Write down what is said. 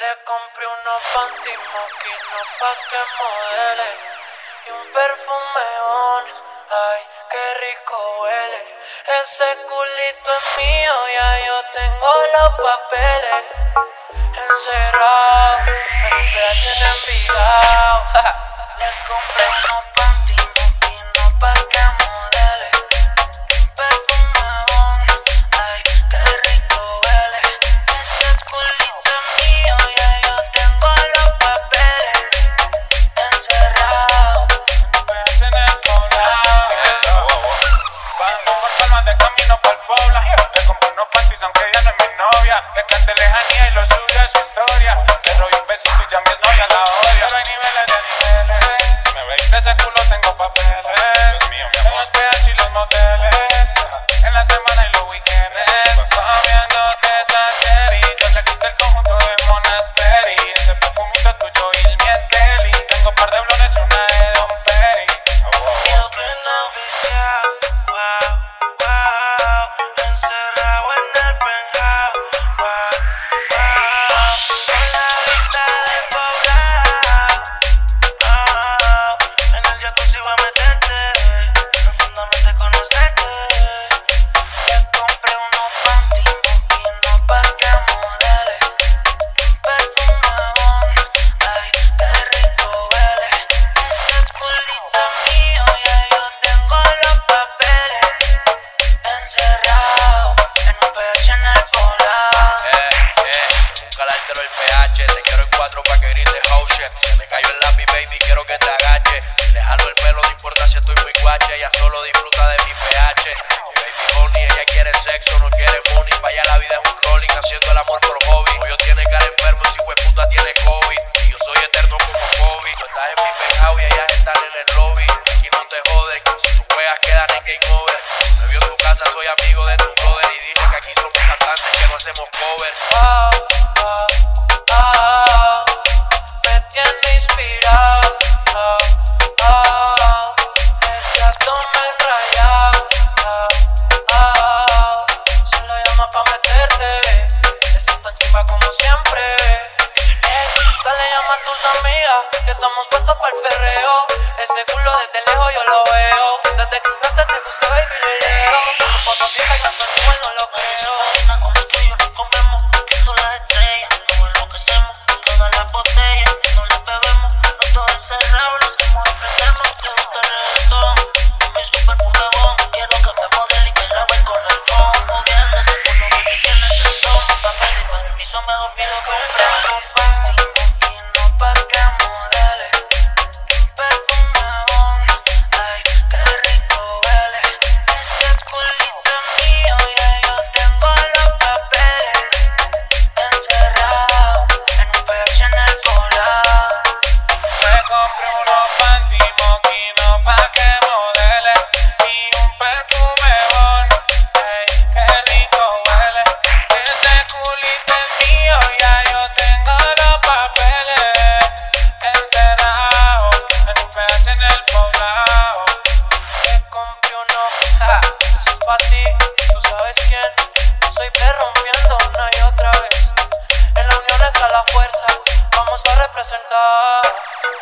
Le compré unos panty moquinos pa' que modele y un perfumeón, ay, qué rico huele. Ese culito es mío, ya yo tengo los papeles encerrado en un PH en Envigado. Le compré unos Le canté lejanía y lo suyo es su historia. Le robé un besito y ya mi novia la odia. Pero hay niveles de niveles. Me veis de ese culo tengo papeles. En los PH y los moteles. En la semana y los weekends. Comiendo de cherry Yo le quité el conjunto de Monastery me cayó el lápiz, baby, quiero que te agache. Le jalo el pelo, no importa si estoy muy guache. Ella solo disfruta de mi pH. Mi baby honey, ella quiere sexo, no quiere money. Vaya, la vida es un rolling, haciendo el amor por hobby. Tus amigas que estamos puestos para el perreo. Ese culo desde lejos yo lo veo. Desde que entraste te gusta, baby, lo leo. Tu foto Instagram son igual, no lo creo. Pa' ti, tú sabes quién. Soy P rompiendo una y otra vez. En la unión está la fuerza, vamos a representar.